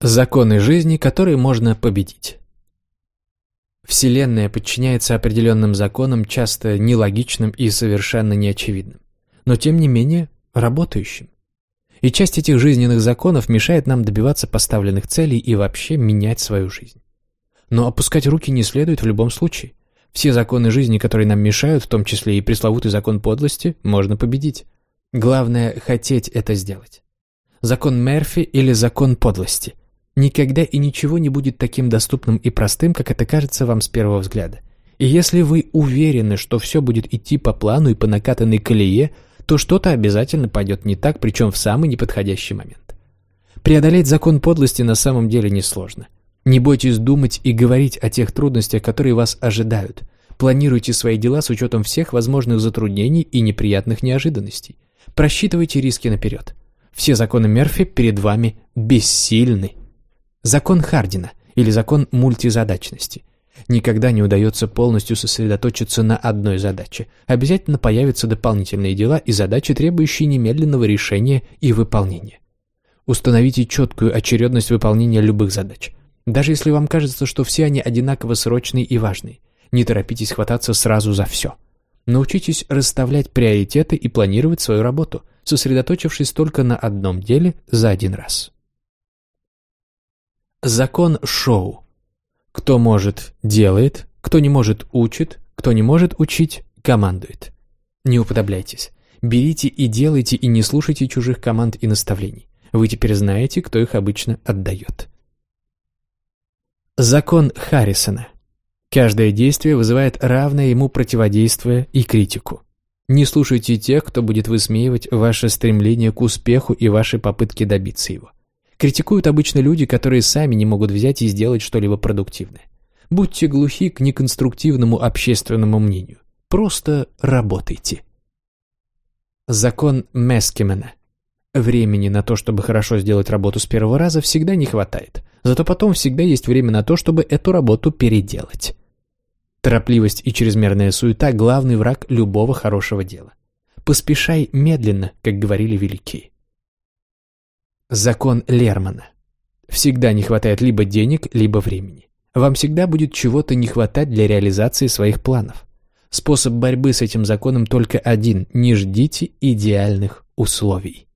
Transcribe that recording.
Законы жизни, которые можно победить. Вселенная подчиняется определенным законам, часто нелогичным и совершенно неочевидным, но тем не менее работающим. И часть этих жизненных законов мешает нам добиваться поставленных целей и вообще менять свою жизнь. Но опускать руки не следует в любом случае. Все законы жизни, которые нам мешают, в том числе и пресловутый закон подлости, можно победить. Главное – хотеть это сделать. Закон Мерфи или закон подлости – Никогда и ничего не будет таким доступным и простым, как это кажется вам с первого взгляда. И если вы уверены, что все будет идти по плану и по накатанной колее, то что-то обязательно пойдет не так, причем в самый неподходящий момент. Преодолеть закон подлости на самом деле несложно. Не бойтесь думать и говорить о тех трудностях, которые вас ожидают. Планируйте свои дела с учетом всех возможных затруднений и неприятных неожиданностей. Просчитывайте риски наперед. Все законы Мерфи перед вами бессильны. Закон Хардина или закон мультизадачности. Никогда не удается полностью сосредоточиться на одной задаче. Обязательно появятся дополнительные дела и задачи, требующие немедленного решения и выполнения. Установите четкую очередность выполнения любых задач. Даже если вам кажется, что все они одинаково срочные и важные. Не торопитесь хвататься сразу за все. Научитесь расставлять приоритеты и планировать свою работу, сосредоточившись только на одном деле за один раз. Закон шоу. Кто может – делает, кто не может – учит, кто не может учить – командует. Не уподобляйтесь. Берите и делайте, и не слушайте чужих команд и наставлений. Вы теперь знаете, кто их обычно отдает. Закон Харрисона. Каждое действие вызывает равное ему противодействие и критику. Не слушайте тех, кто будет высмеивать ваше стремление к успеху и ваши попытки добиться его. Критикуют обычно люди, которые сами не могут взять и сделать что-либо продуктивное. Будьте глухи к неконструктивному общественному мнению. Просто работайте. Закон Мескимена. Времени на то, чтобы хорошо сделать работу с первого раза, всегда не хватает. Зато потом всегда есть время на то, чтобы эту работу переделать. Торопливость и чрезмерная суета – главный враг любого хорошего дела. Поспешай медленно, как говорили великие. Закон Лермана. Всегда не хватает либо денег, либо времени. Вам всегда будет чего-то не хватать для реализации своих планов. Способ борьбы с этим законом только один – не ждите идеальных условий.